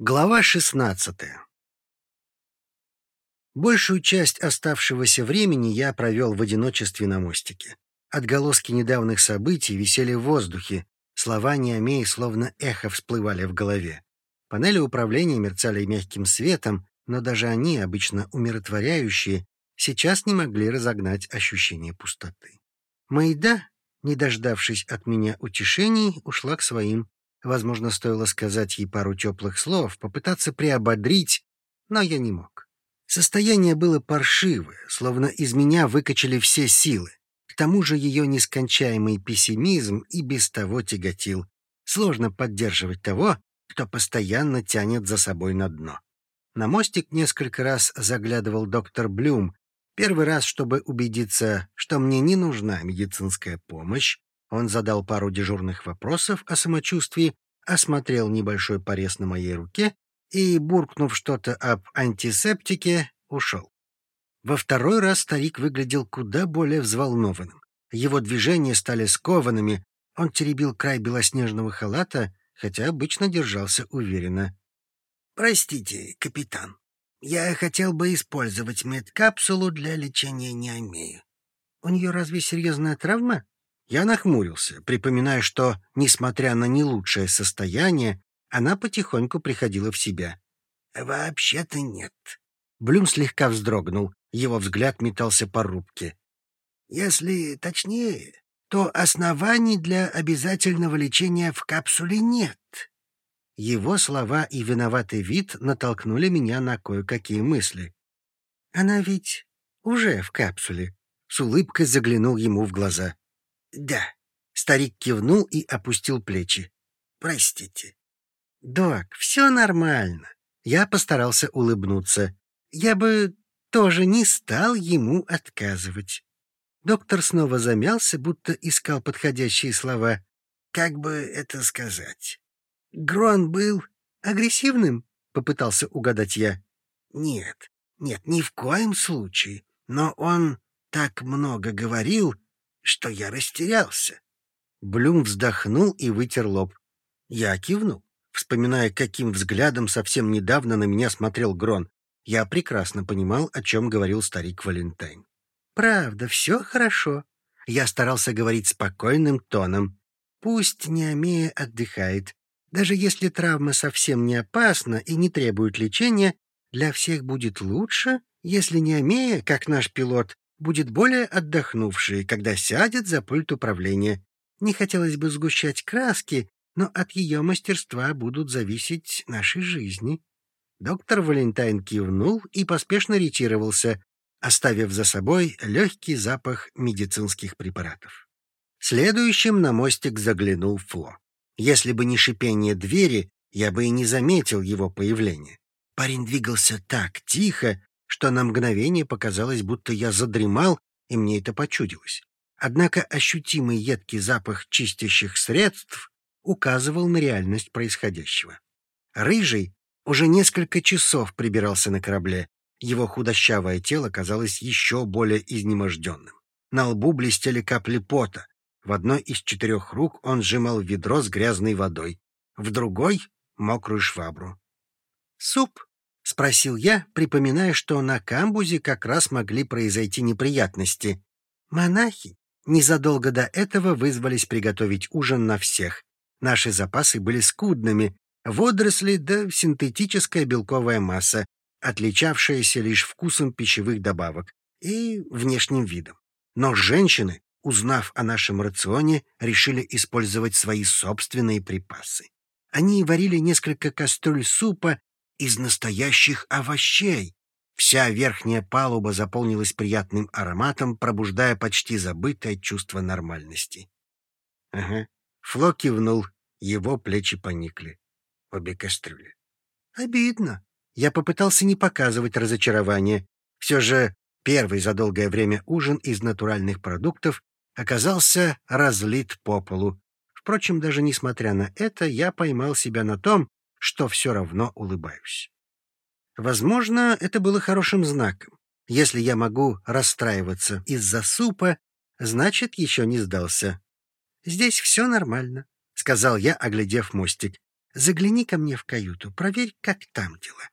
Глава 16 Большую часть оставшегося времени я провел в одиночестве на мостике. Отголоски недавних событий висели в воздухе, слова Неомеи словно эхо всплывали в голове. Панели управления мерцали мягким светом, но даже они, обычно умиротворяющие, сейчас не могли разогнать ощущение пустоты. Майда, не дождавшись от меня утешений, ушла к своим Возможно, стоило сказать ей пару теплых слов, попытаться приободрить, но я не мог. Состояние было паршивое, словно из меня выкачали все силы. К тому же ее нескончаемый пессимизм и без того тяготил. Сложно поддерживать того, кто постоянно тянет за собой на дно. На мостик несколько раз заглядывал доктор Блюм, первый раз, чтобы убедиться, что мне не нужна медицинская помощь, он задал пару дежурных вопросов о самочувствии, осмотрел небольшой порез на моей руке и, буркнув что-то об антисептике, ушел. Во второй раз старик выглядел куда более взволнованным. Его движения стали скованными, он теребил край белоснежного халата, хотя обычно держался уверенно. «Простите, капитан, я хотел бы использовать медкапсулу для лечения неомею. У нее разве серьезная травма?» Я нахмурился, припоминая, что, несмотря на не лучшее состояние, она потихоньку приходила в себя. «Вообще-то нет». Блюм слегка вздрогнул, его взгляд метался по рубке. «Если точнее, то оснований для обязательного лечения в капсуле нет». Его слова и виноватый вид натолкнули меня на кое-какие мысли. «Она ведь уже в капсуле», — с улыбкой заглянул ему в глаза. Да. Старик кивнул и опустил плечи. Простите. Док, все нормально. Я постарался улыбнуться. Я бы тоже не стал ему отказывать. Доктор снова замялся, будто искал подходящие слова. Как бы это сказать? Грон был агрессивным, попытался угадать я. Нет, нет, ни в коем случае. Но он так много говорил, что я растерялся. Блюм вздохнул и вытер лоб. Я кивнул, вспоминая, каким взглядом совсем недавно на меня смотрел Грон. Я прекрасно понимал, о чем говорил старик Валентайн. «Правда, все хорошо». Я старался говорить спокойным тоном. «Пусть Неомея отдыхает. Даже если травма совсем не опасна и не требует лечения, для всех будет лучше, если Неомея, как наш пилот, будет более отдохнувшей, когда сядет за пульт управления. Не хотелось бы сгущать краски, но от ее мастерства будут зависеть наши жизни. Доктор Валентайн кивнул и поспешно ретировался, оставив за собой легкий запах медицинских препаратов. Следующим на мостик заглянул Фло. Если бы не шипение двери, я бы и не заметил его появления. Парень двигался так тихо, что на мгновение показалось, будто я задремал, и мне это почудилось. Однако ощутимый едкий запах чистящих средств указывал на реальность происходящего. Рыжий уже несколько часов прибирался на корабле. Его худощавое тело казалось еще более изнеможденным. На лбу блестели капли пота. В одной из четырех рук он сжимал ведро с грязной водой, в другой — мокрую швабру. «Суп!» — спросил я, припоминая, что на камбузе как раз могли произойти неприятности. Монахи незадолго до этого вызвались приготовить ужин на всех. Наши запасы были скудными, водоросли да синтетическая белковая масса, отличавшаяся лишь вкусом пищевых добавок и внешним видом. Но женщины, узнав о нашем рационе, решили использовать свои собственные припасы. Они варили несколько кастрюль супа из настоящих овощей. Вся верхняя палуба заполнилась приятным ароматом, пробуждая почти забытое чувство нормальности. Ага. Фло кивнул, его плечи поникли. Обе кастрюли. Обидно. Я попытался не показывать разочарование. Все же первый за долгое время ужин из натуральных продуктов оказался разлит по полу. Впрочем, даже несмотря на это, я поймал себя на том, что все равно улыбаюсь. Возможно, это было хорошим знаком. Если я могу расстраиваться из-за супа, значит, еще не сдался. «Здесь все нормально», — сказал я, оглядев мостик. загляни ко мне в каюту, проверь, как там дела».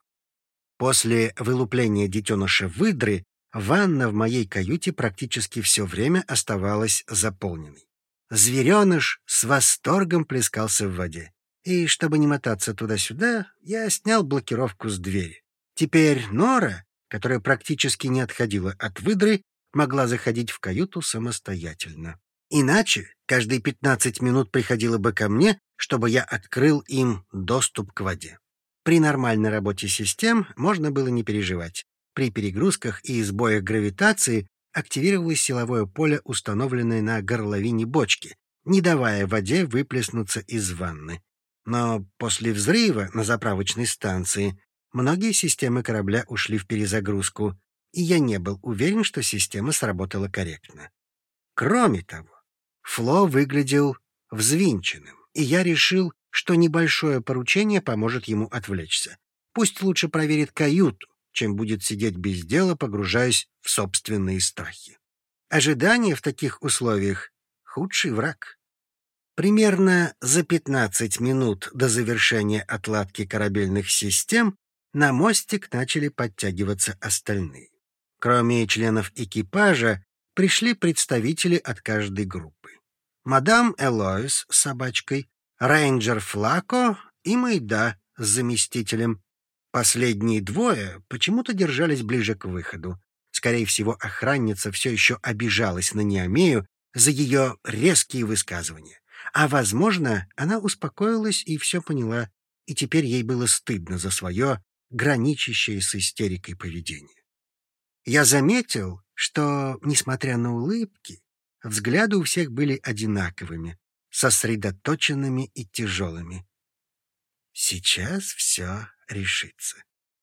После вылупления детеныша выдры ванна в моей каюте практически все время оставалась заполненной. Звереныш с восторгом плескался в воде. И чтобы не мотаться туда-сюда, я снял блокировку с двери. Теперь Нора, которая практически не отходила от выдры, могла заходить в каюту самостоятельно. Иначе каждые 15 минут приходила бы ко мне, чтобы я открыл им доступ к воде. При нормальной работе систем можно было не переживать. При перегрузках и сбоях гравитации активировалось силовое поле, установленное на горловине бочки, не давая воде выплеснуться из ванны. Но после взрыва на заправочной станции многие системы корабля ушли в перезагрузку, и я не был уверен, что система сработала корректно. Кроме того, Фло выглядел взвинченным, и я решил, что небольшое поручение поможет ему отвлечься. Пусть лучше проверит каюту, чем будет сидеть без дела, погружаясь в собственные страхи. Ожидание в таких условиях — худший враг. Примерно за 15 минут до завершения отладки корабельных систем на мостик начали подтягиваться остальные. Кроме членов экипажа, пришли представители от каждой группы. Мадам Элоис с собачкой, рейнджер Флако и Майда с заместителем. Последние двое почему-то держались ближе к выходу. Скорее всего, охранница все еще обижалась на Неомею за ее резкие высказывания. А, возможно, она успокоилась и все поняла, и теперь ей было стыдно за свое граничащее с истерикой поведение. Я заметил, что, несмотря на улыбки, взгляды у всех были одинаковыми, сосредоточенными и тяжелыми. Сейчас все решится.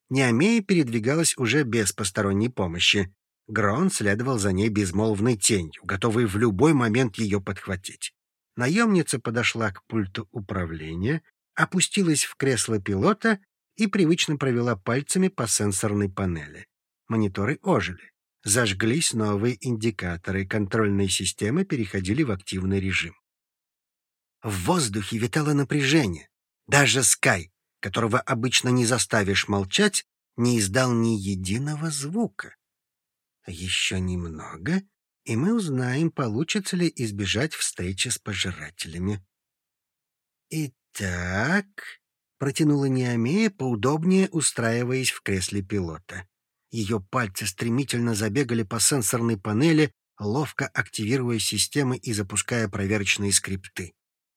Неомея передвигалась уже без посторонней помощи. Грон следовал за ней безмолвной тенью, готовый в любой момент ее подхватить. Наемница подошла к пульту управления, опустилась в кресло пилота и привычно провела пальцами по сенсорной панели. Мониторы ожили. Зажглись новые индикаторы, контрольные системы переходили в активный режим. В воздухе витало напряжение. Даже Скай, которого обычно не заставишь молчать, не издал ни единого звука. Еще немного, и мы узнаем, получится ли избежать встречи с пожирателями. «Итак», — протянула Неомея, поудобнее устраиваясь в кресле пилота. Ее пальцы стремительно забегали по сенсорной панели, ловко активируя системы и запуская проверочные скрипты.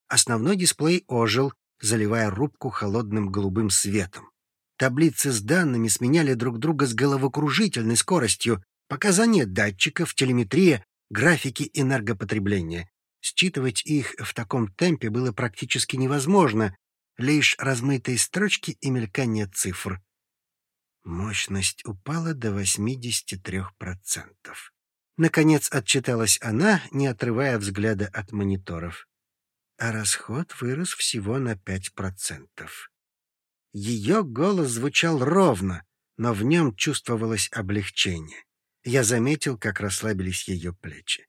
Основной дисплей ожил, заливая рубку холодным голубым светом. Таблицы с данными сменяли друг друга с головокружительной скоростью, показания датчиков, телеметрия, графики энергопотребления. Считывать их в таком темпе было практически невозможно, лишь размытые строчки и мелькание цифр. Мощность упала до 83%. Наконец отчиталась она, не отрывая взгляда от мониторов. А расход вырос всего на 5%. Ее голос звучал ровно, но в нем чувствовалось облегчение. Я заметил, как расслабились ее плечи.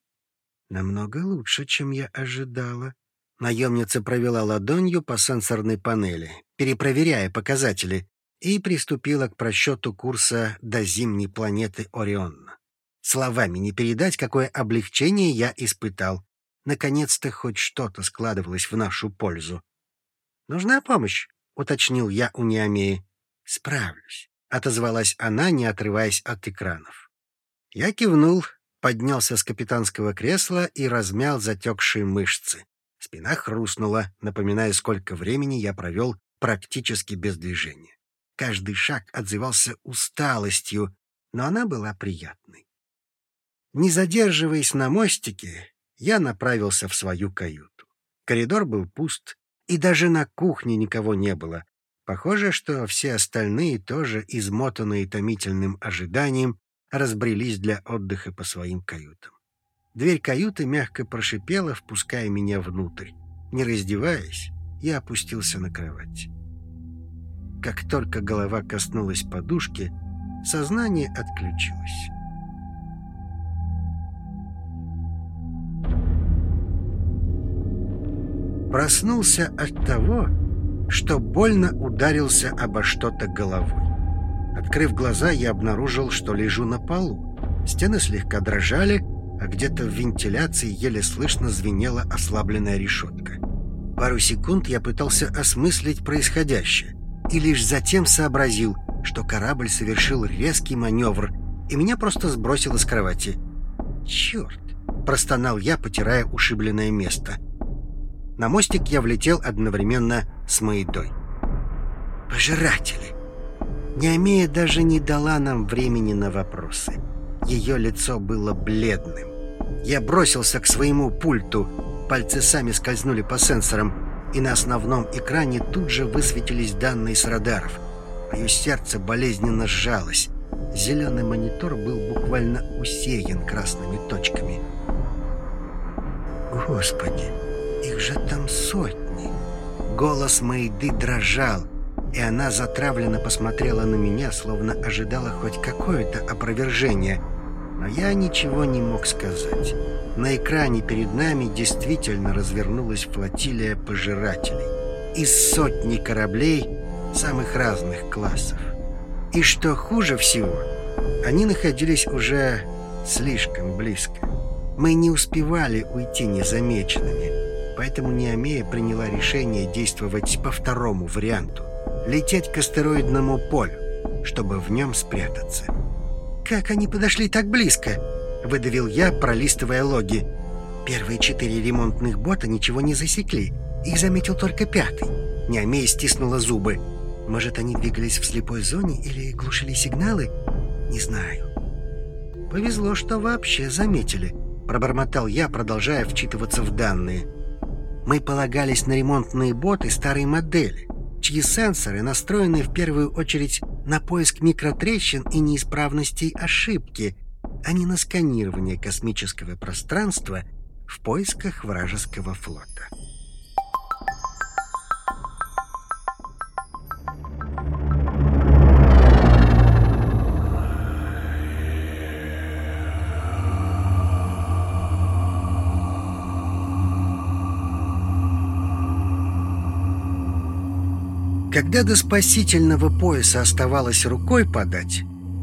Намного лучше, чем я ожидала. Наемница провела ладонью по сенсорной панели, перепроверяя показатели, и приступила к просчету курса до зимней планеты Орион. Словами не передать, какое облегчение я испытал. Наконец-то хоть что-то складывалось в нашу пользу. «Нужна помощь?» — уточнил я у Неомеи. «Справлюсь», — отозвалась она, не отрываясь от экранов. Я кивнул, поднялся с капитанского кресла и размял затекшие мышцы. Спина хрустнула, напоминая, сколько времени я провел практически без движения. Каждый шаг отзывался усталостью, но она была приятной. Не задерживаясь на мостике, я направился в свою каюту. Коридор был пуст, и даже на кухне никого не было. Похоже, что все остальные, тоже измотанные томительным ожиданием, разбрелись для отдыха по своим каютам. Дверь каюты мягко прошипела, впуская меня внутрь. Не раздеваясь, я опустился на кровать. Как только голова коснулась подушки, сознание отключилось. Проснулся от того, что больно ударился обо что-то головой. Открыв глаза, я обнаружил, что лежу на полу. Стены слегка дрожали, а где-то в вентиляции еле слышно звенела ослабленная решетка. Пару секунд я пытался осмыслить происходящее и лишь затем сообразил, что корабль совершил резкий маневр, и меня просто сбросило с кровати. «Черт!» — простонал я, потирая ушибленное место. На мостик я влетел одновременно с Маидой. «Пожиратели!» Неомея даже не дала нам времени на вопросы. Ее лицо было бледным. Я бросился к своему пульту. Пальцы сами скользнули по сенсорам, и на основном экране тут же высветились данные с радаров. Мое сердце болезненно сжалось. Зеленый монитор был буквально усеян красными точками. Господи, их же там сотни. Голос Мэйды дрожал, и она затравленно посмотрела на меня, словно ожидала хоть какое-то опровержение — но я ничего не мог сказать. На экране перед нами действительно развернулась флотилия пожирателей. Из сотни кораблей самых разных классов. И что хуже всего, они находились уже слишком близко. Мы не успевали уйти незамеченными, поэтому Неомея приняла решение действовать по второму варианту — лететь к астероидному полю, чтобы в нем спрятаться. «Как они подошли так близко?» — выдавил я, пролистывая логи. Первые четыре ремонтных бота ничего не засекли. Их заметил только пятый. Неомея стиснула зубы. Может, они двигались в слепой зоне или глушили сигналы? Не знаю. Повезло, что вообще заметили. Пробормотал я, продолжая вчитываться в данные. Мы полагались на ремонтные боты старой модели чьи сенсоры настроены в первую очередь на поиск микротрещин и неисправностей ошибки, а не на сканирование космического пространства в поисках вражеского флота. Когда до спасительного пояса оставалось рукой подать,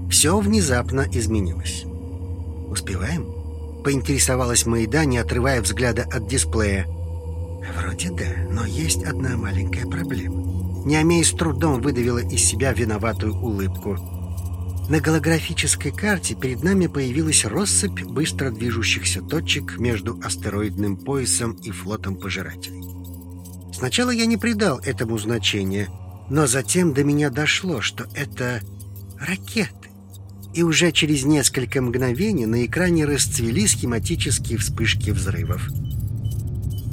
все внезапно изменилось. «Успеваем?» — поинтересовалась Маида, не отрывая взгляда от дисплея. «Вроде да, но есть одна маленькая проблема». Неомей с трудом выдавила из себя виноватую улыбку. На голографической карте перед нами появилась россыпь быстро движущихся точек между астероидным поясом и флотом пожирателей. Сначала я не придал этому значения — но затем до меня дошло, что это ракеты. И уже через несколько мгновений на экране расцвели схематические вспышки взрывов.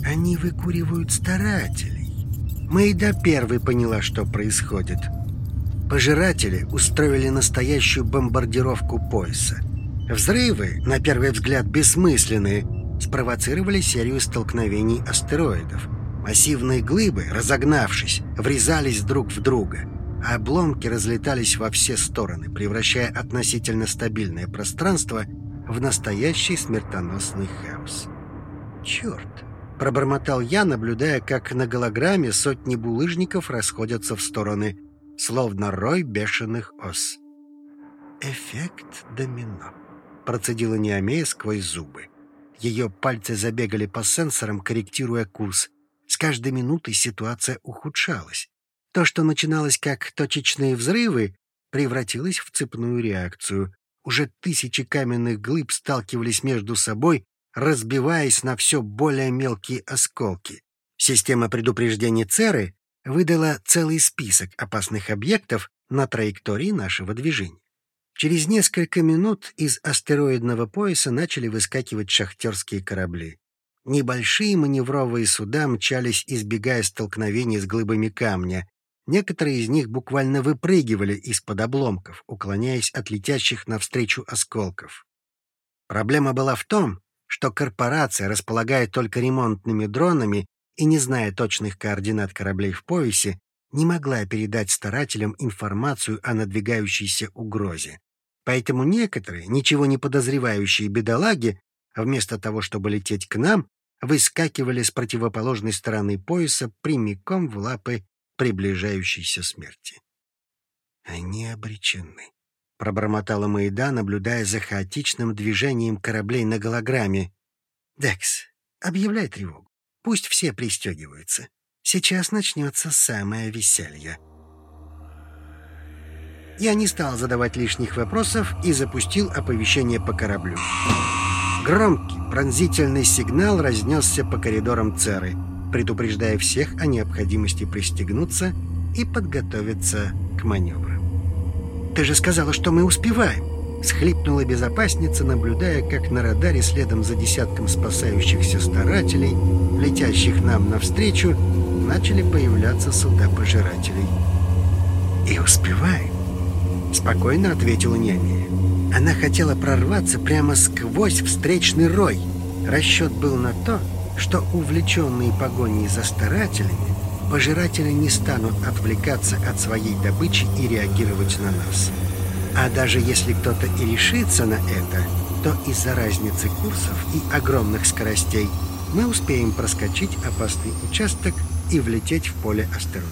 Они выкуривают старателей. Мэйда первой поняла, что происходит. Пожиратели устроили настоящую бомбардировку пояса. Взрывы, на первый взгляд бессмысленные, спровоцировали серию столкновений астероидов – Массивные глыбы, разогнавшись, врезались друг в друга, а обломки разлетались во все стороны, превращая относительно стабильное пространство в настоящий смертоносный хаос. «Черт!» — пробормотал я, наблюдая, как на голограмме сотни булыжников расходятся в стороны, словно рой бешеных ос. «Эффект домино», — процедила Неомея сквозь зубы. Ее пальцы забегали по сенсорам, корректируя курс, каждой минутой ситуация ухудшалась. То, что начиналось как точечные взрывы, превратилось в цепную реакцию. Уже тысячи каменных глыб сталкивались между собой, разбиваясь на все более мелкие осколки. Система предупреждения Церы выдала целый список опасных объектов на траектории нашего движения. Через несколько минут из астероидного пояса начали выскакивать шахтерские корабли. Небольшие маневровые суда мчались, избегая столкновений с глыбами камня. Некоторые из них буквально выпрыгивали из-под обломков, уклоняясь от летящих навстречу осколков. Проблема была в том, что корпорация, располагая только ремонтными дронами и не зная точных координат кораблей в поясе, не могла передать старателям информацию о надвигающейся угрозе. Поэтому некоторые, ничего не подозревающие бедолаги, вместо того, чтобы лететь к нам, выскакивали с противоположной стороны пояса прямиком в лапы приближающейся смерти. «Они обречены», — пробормотала Маида, наблюдая за хаотичным движением кораблей на голограмме. «Декс, объявляй тревогу. Пусть все пристегиваются. Сейчас начнется самое веселье». Я не стал задавать лишних вопросов и запустил оповещение по кораблю. Громкий, пронзительный сигнал разнесся по коридорам Церы, предупреждая всех о необходимости пристегнуться и подготовиться к маневру. «Ты же сказала, что мы успеваем!» — схлипнула безопасница, наблюдая, как на радаре следом за десятком спасающихся старателей, летящих нам навстречу, начали появляться суда пожирателей. «И успеваем!» — спокойно ответила Неомия. Она хотела прорваться прямо сквозь встречный рой. Расчет был на то, что увлеченные погоней за старателями, пожиратели не станут отвлекаться от своей добычи и реагировать на нас. А даже если кто-то и решится на это, то из-за разницы курсов и огромных скоростей мы успеем проскочить опасный участок и влететь в поле астероидов.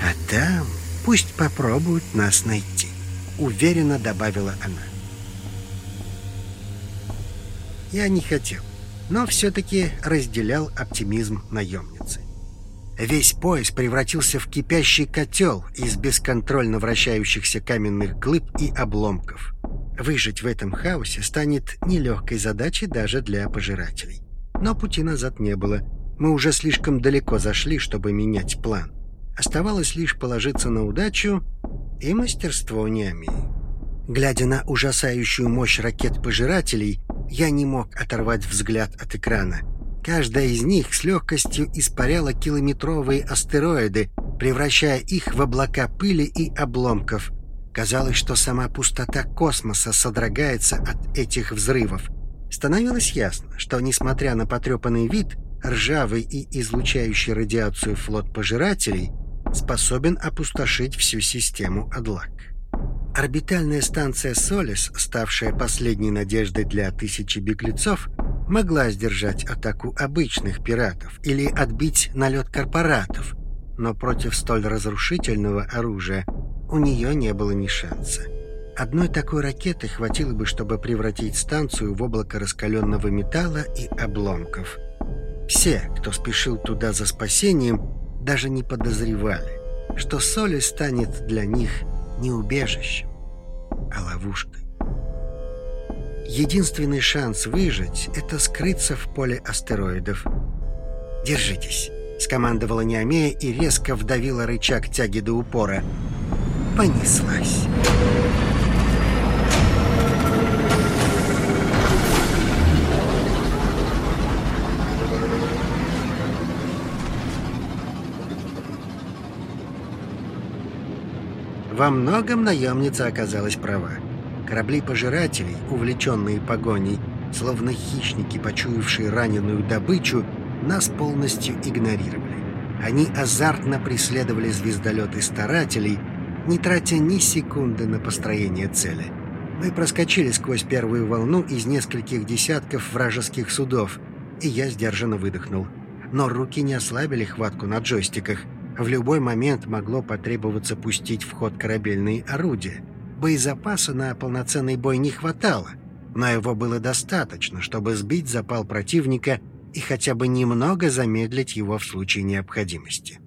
А там Пусть попробуют нас найти», — уверенно добавила она. Я не хотел, но все-таки разделял оптимизм наемницы. Весь пояс превратился в кипящий котел из бесконтрольно вращающихся каменных глыб и обломков. Выжить в этом хаосе станет нелегкой задачей даже для пожирателей. Но пути назад не было. Мы уже слишком далеко зашли, чтобы менять план. Оставалось лишь положиться на удачу и мастерство Неомии. Глядя на ужасающую мощь ракет-пожирателей, я не мог оторвать взгляд от экрана. Каждая из них с легкостью испаряла километровые астероиды, превращая их в облака пыли и обломков. Казалось, что сама пустота космоса содрогается от этих взрывов. Становилось ясно, что, несмотря на потрепанный вид, ржавый и излучающий радиацию флот пожирателей — способен опустошить всю систему Адлак. Орбитальная станция «Солис», ставшая последней надеждой для тысячи беглецов, могла сдержать атаку обычных пиратов или отбить налет корпоратов, но против столь разрушительного оружия у нее не было ни шанса. Одной такой ракеты хватило бы, чтобы превратить станцию в облако раскаленного металла и обломков. Все, кто спешил туда за спасением, даже не подозревали, что Соли станет для них не убежищем, а ловушкой. Единственный шанс выжить — это скрыться в поле астероидов. «Держитесь», — скомандовала Неомея и резко вдавила рычаг тяги до упора. Понеслась. Во многом наемница оказалась права. Корабли-пожирателей, увлеченные погоней, словно хищники, почуявшие раненую добычу, нас полностью игнорировали. Они азартно преследовали звездолеты старателей, не тратя ни секунды на построение цели. Мы проскочили сквозь первую волну из нескольких десятков вражеских судов, и я сдержанно выдохнул. Но руки не ослабили хватку на джойстиках — в любой момент могло потребоваться пустить в ход корабельные орудия. Боезапаса на полноценный бой не хватало, но его было достаточно, чтобы сбить запал противника и хотя бы немного замедлить его в случае необходимости.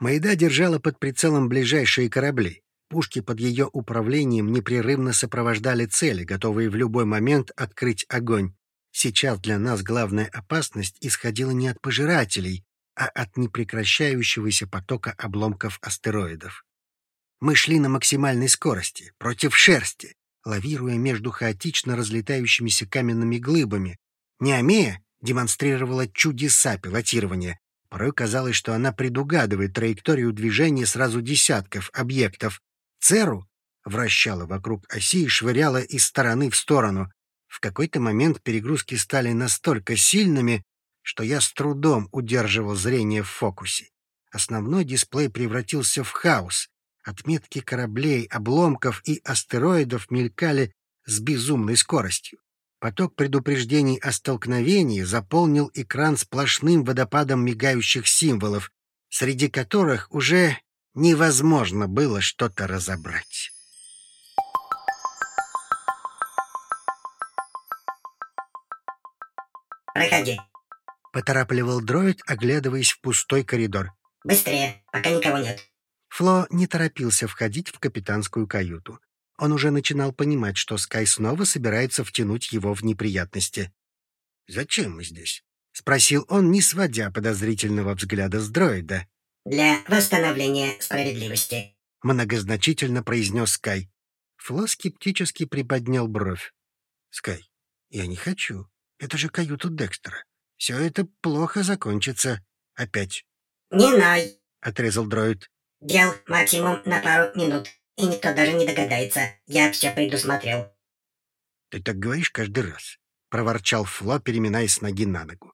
Майда держала под прицелом ближайшие корабли. Пушки под ее управлением непрерывно сопровождали цели, готовые в любой момент открыть огонь. Сейчас для нас главная опасность исходила не от пожирателей, а от непрекращающегося потока обломков астероидов. Мы шли на максимальной скорости, против шерсти, лавируя между хаотично разлетающимися каменными глыбами. Неомея демонстрировала чудеса пилотирования. Порой казалось, что она предугадывает траекторию движения сразу десятков объектов. Церу вращала вокруг оси и швыряла из стороны в сторону. В какой-то момент перегрузки стали настолько сильными, что я с трудом удерживал зрение в фокусе. Основной дисплей превратился в хаос. Отметки кораблей, обломков и астероидов мелькали с безумной скоростью. Поток предупреждений о столкновении заполнил экран сплошным водопадом мигающих символов, среди которых уже невозможно было что-то разобрать. «Проходи», — поторапливал дроид, оглядываясь в пустой коридор. «Быстрее, пока никого нет». Фло не торопился входить в капитанскую каюту. Он уже начинал понимать, что Скай снова собирается втянуть его в неприятности. «Зачем мы здесь?» — спросил он, не сводя подозрительного взгляда с дроида. «Для восстановления справедливости», — многозначительно произнес Скай. Фло скептически приподнял бровь. «Скай, я не хочу. Это же каюта Декстера. Все это плохо закончится. Опять». «Не ной», — отрезал дроид. «Дел максимум на пару минут, и никто даже не догадается. Я все предусмотрел». «Ты так говоришь каждый раз», — проворчал Фло, переминаясь с ноги на ногу.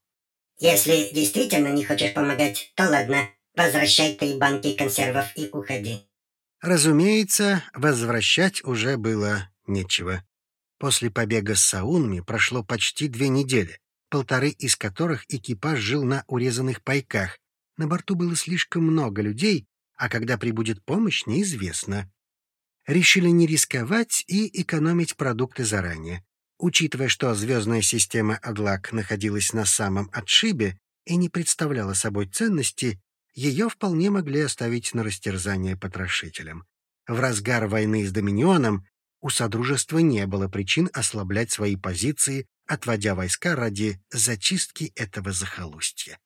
«Если действительно не хочешь помогать, то ладно. Возвращай три банки консервов и уходи». Разумеется, возвращать уже было нечего. После побега с саунами прошло почти две недели, полторы из которых экипаж жил на урезанных пайках. На борту было слишком много людей, а когда прибудет помощь, неизвестно. Решили не рисковать и экономить продукты заранее. Учитывая, что звездная система Адлак находилась на самом отшибе и не представляла собой ценности, ее вполне могли оставить на растерзание потрошителям. В разгар войны с Доминионом у Содружества не было причин ослаблять свои позиции, отводя войска ради зачистки этого захолустья.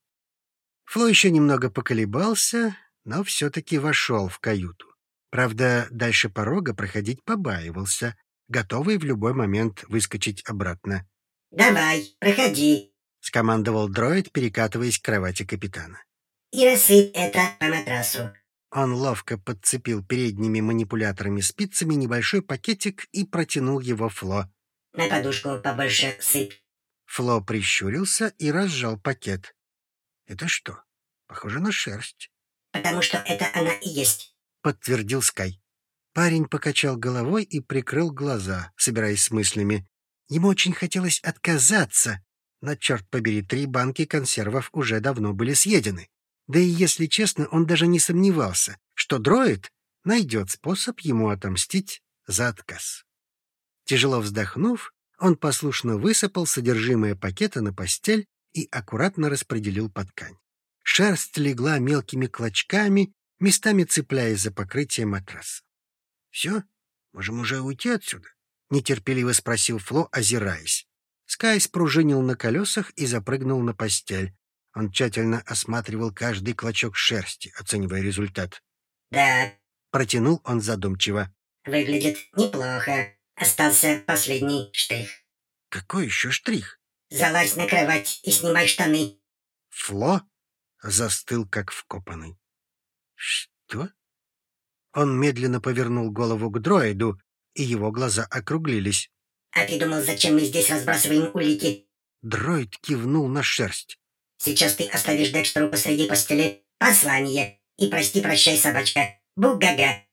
Фло еще немного поколебался, но все-таки вошел в каюту. Правда, дальше порога проходить побаивался, готовый в любой момент выскочить обратно. «Давай, проходи», — скомандовал дроид, перекатываясь к кровати капитана и рассыпь это по матрасу». Он ловко подцепил передними манипуляторами спицами небольшой пакетик и протянул его Фло. «На подушку побольше сыпь». Фло прищурился и разжал пакет. «Это что? Похоже на шерсть». «Потому что это она и есть», — подтвердил Скай. Парень покачал головой и прикрыл глаза, собираясь с мыслями. Ему очень хотелось отказаться, но, черт побери, три банки консервов уже давно были съедены. Да и, если честно, он даже не сомневался, что дроид найдет способ ему отомстить за отказ. Тяжело вздохнув, он послушно высыпал содержимое пакета на постель и аккуратно распределил под ткань. Шерсть легла мелкими клочками, местами цепляясь за покрытие матраса. — Все? Можем уже уйти отсюда? — нетерпеливо спросил Фло, озираясь. Скай спружинил на колесах и запрыгнул на постель. Он тщательно осматривал каждый клочок шерсти, оценивая результат. «Да», — протянул он задумчиво. «Выглядит неплохо. Остался последний штрих». «Какой еще штрих?» «Залазь на кровать и снимай штаны». Фло застыл, как вкопанный. «Что?» Он медленно повернул голову к дроиду, и его глаза округлились. «А ты думал, зачем мы здесь разбрасываем улики?» Дроид кивнул на шерсть. Сейчас ты оставишь Декстеру посреди постели послание. И прости-прощай, собачка. Бугага.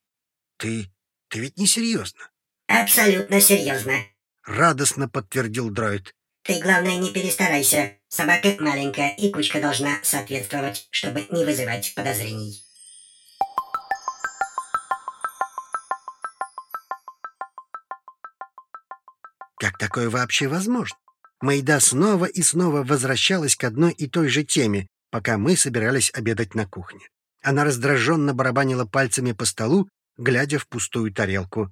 Ты... ты ведь не серьезно? Абсолютно серьезно. Радостно подтвердил дроид. Ты, главное, не перестарайся. Собака маленькая, и кучка должна соответствовать, чтобы не вызывать подозрений. Как такое вообще возможно? Майда снова и снова возвращалась к одной и той же теме, пока мы собирались обедать на кухне. Она раздраженно барабанила пальцами по столу, глядя в пустую тарелку.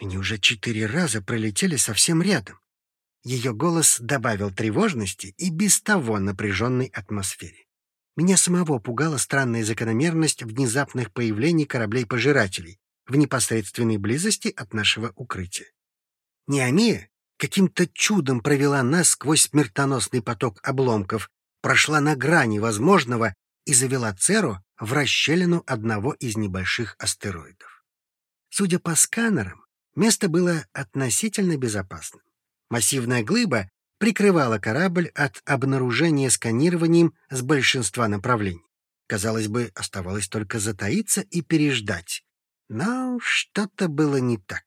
Они уже четыре раза пролетели совсем рядом. Ее голос добавил тревожности и без того напряженной атмосфере. Меня самого пугала странная закономерность внезапных появлений кораблей-пожирателей в непосредственной близости от нашего укрытия. Неомия каким-то чудом провела нас сквозь смертоносный поток обломков, прошла на грани возможного и завела Церу в расщелину одного из небольших астероидов. Судя по сканерам, место было относительно безопасным. Массивная глыба прикрывала корабль от обнаружения сканированием с большинства направлений. Казалось бы, оставалось только затаиться и переждать. Но что-то было не так.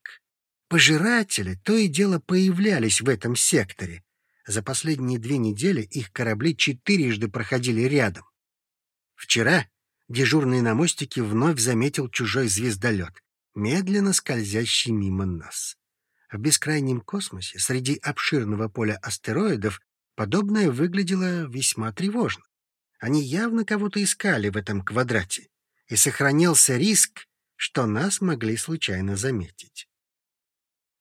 Пожиратели то и дело появлялись в этом секторе. За последние две недели их корабли четырежды проходили рядом. Вчера дежурный на мостике вновь заметил чужой звездолет, медленно скользящий мимо нас. В бескрайнем космосе, среди обширного поля астероидов, подобное выглядело весьма тревожно. Они явно кого-то искали в этом квадрате, и сохранился риск, что нас могли случайно заметить.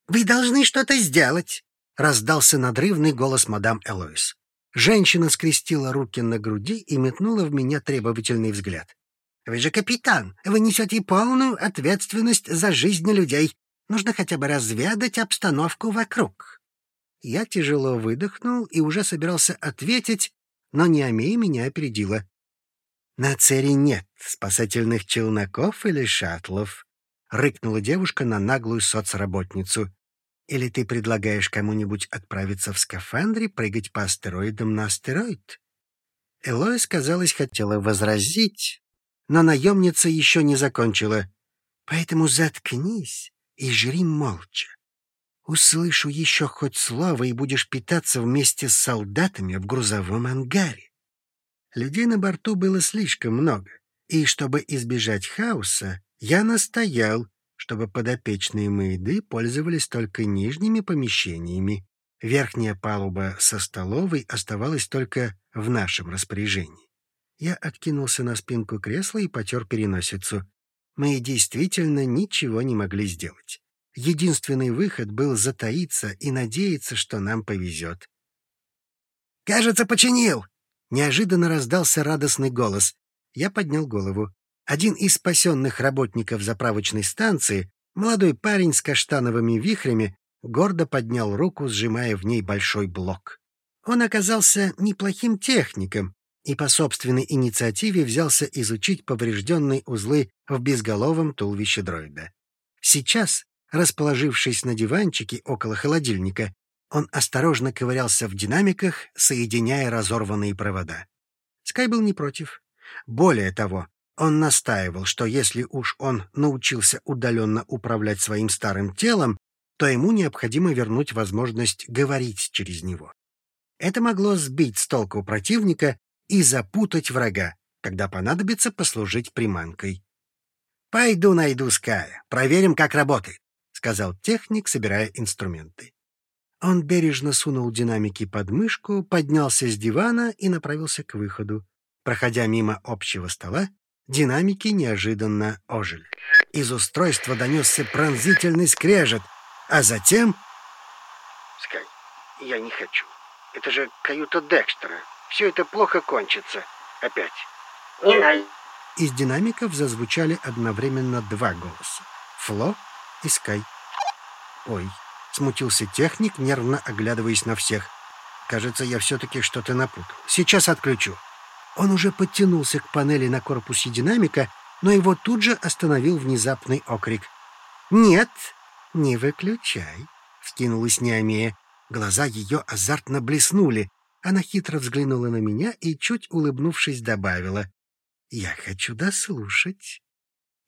«Вы должны что-то сделать!» — раздался надрывный голос мадам Элоис. Женщина скрестила руки на груди и метнула в меня требовательный взгляд. «Вы же капитан! Вы несете полную ответственность за жизни людей. Нужно хотя бы разведать обстановку вокруг». Я тяжело выдохнул и уже собирался ответить, но Неомея меня опередила. «На Цере нет спасательных челноков или шаттлов», — рыкнула девушка на наглую соцработницу. Или ты предлагаешь кому-нибудь отправиться в скафандре, прыгать по астероидам на астероид? Элоис, казалось, хотела возразить, но наемница еще не закончила. Поэтому заткнись и жри молча. Услышу еще хоть слово, и будешь питаться вместе с солдатами в грузовом ангаре. Людей на борту было слишком много, и чтобы избежать хаоса, я настоял, чтобы подопечные Маиды пользовались только нижними помещениями. Верхняя палуба со столовой оставалась только в нашем распоряжении. Я откинулся на спинку кресла и потер переносицу. Мы действительно ничего не могли сделать. Единственный выход был затаиться и надеяться, что нам повезет. «Кажется, починил!» Неожиданно раздался радостный голос. Я поднял голову. Один из спасенных работников заправочной станции, молодой парень с каштановыми вихрями, гордо поднял руку, сжимая в ней большой блок. Он оказался неплохим техником и по собственной инициативе взялся изучить поврежденные узлы в безголовом туловище дроида. Сейчас, расположившись на диванчике около холодильника, он осторожно ковырялся в динамиках, соединяя разорванные провода. Скай был не против. Более того, он настаивал, что если уж он научился удаленно управлять своим старым телом, то ему необходимо вернуть возможность говорить через него. Это могло сбить с толку противника и запутать врага, когда понадобится послужить приманкой. «Пойду найду Ская, проверим, как работает», — сказал техник, собирая инструменты. Он бережно сунул динамики под мышку, поднялся с дивана и направился к выходу. Проходя мимо общего стола, Динамики неожиданно ожили. Из устройства донесся пронзительный скрежет, а затем... Скай, я не хочу. Это же каюта Декстера. Все это плохо кончится. Опять. Не надо. Из динамиков зазвучали одновременно два голоса. Фло и Скай. Ой, смутился техник, нервно оглядываясь на всех. Кажется, я все-таки что-то напутал. Сейчас отключу. Он уже подтянулся к панели на корпусе динамика, но его тут же остановил внезапный окрик. «Нет, не выключай», — вскинулась Неомея. Глаза ее азартно блеснули. Она хитро взглянула на меня и, чуть улыбнувшись, добавила. «Я хочу дослушать».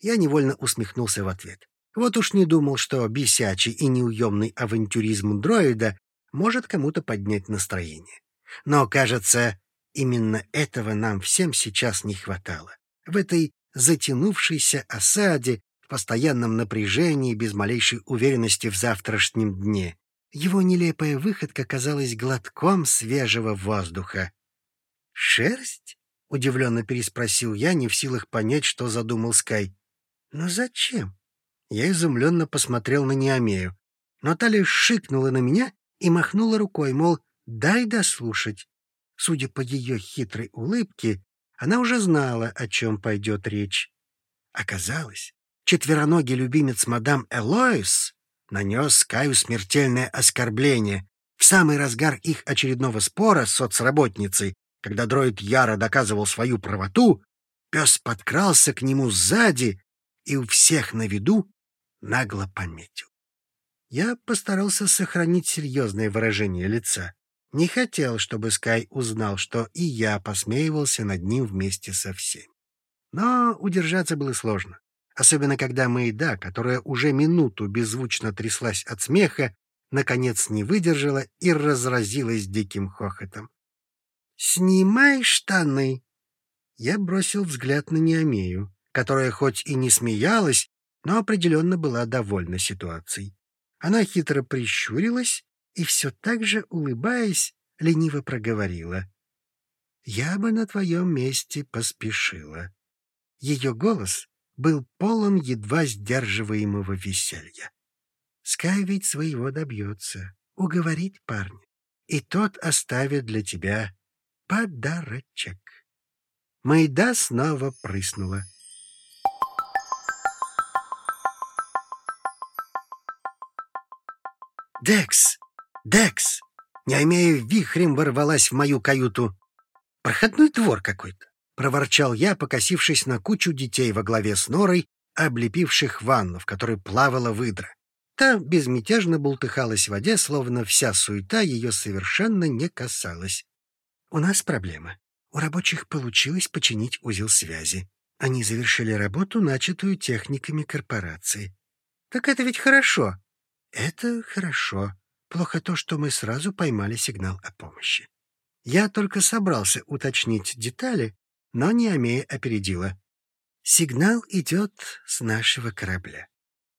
Я невольно усмехнулся в ответ. Вот уж не думал, что бесячий и неуемный авантюризм дроида может кому-то поднять настроение. Но, кажется, Именно этого нам всем сейчас не хватало. В этой затянувшейся осаде, в постоянном напряжении, без малейшей уверенности в завтрашнем дне. Его нелепая выходка казалась глотком свежего воздуха. «Шерсть?» — удивленно переспросил я, не в силах понять, что задумал Скай. «Но зачем?» Я изумленно посмотрел на Неомею. Но та лишь шикнула на меня и махнула рукой, мол, дай дослушать. Судя по ее хитрой улыбке, она уже знала, о чем пойдет речь. Оказалось, четвероногий любимец мадам Элоис нанес Каю смертельное оскорбление в самый разгар их очередного спора с соцработницей, когда дроид Яра доказывал свою правоту, пес подкрался к нему сзади и у всех на виду нагло пометил. Я постарался сохранить серьезное выражение лица. Не хотел, чтобы Скай узнал, что и я посмеивался над ним вместе со всеми. Но удержаться было сложно. Особенно когда Мэйда, которая уже минуту беззвучно тряслась от смеха, наконец не выдержала и разразилась диким хохотом. «Снимай штаны!» Я бросил взгляд на Неомею, которая хоть и не смеялась, но определенно была довольна ситуацией. Она хитро прищурилась и все так же, улыбаясь, лениво проговорила. «Я бы на твоем месте поспешила». Ее голос был полон едва сдерживаемого веселья. Скай ведь своего добьется, уговорить парня, и тот оставит для тебя подарочек. Майда снова прыснула. «Декс! Декс!» Неомея вихрем ворвалась в мою каюту. «Проходной двор какой-то!» — проворчал я, покосившись на кучу детей во главе с норой, облепивших ванну, в которой плавала выдра. Та безмятежно бултыхалась в воде, словно вся суета ее совершенно не касалась. «У нас проблема. У рабочих получилось починить узел связи. Они завершили работу, начатую техниками корпорации. Так это ведь хорошо. Это хорошо. Плохо то, что мы сразу поймали сигнал о помощи. Я только собрался уточнить детали, но Неомея опередила. Сигнал идет с нашего корабля.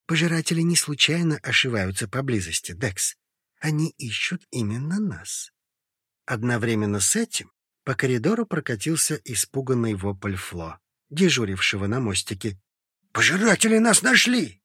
Пожиратели не случайно ошиваются поблизости, Декс. Они ищут именно нас. Одновременно с этим по коридору прокатился испуганный вопль Фло, дежурившего на мостике. «Пожиратели нас нашли!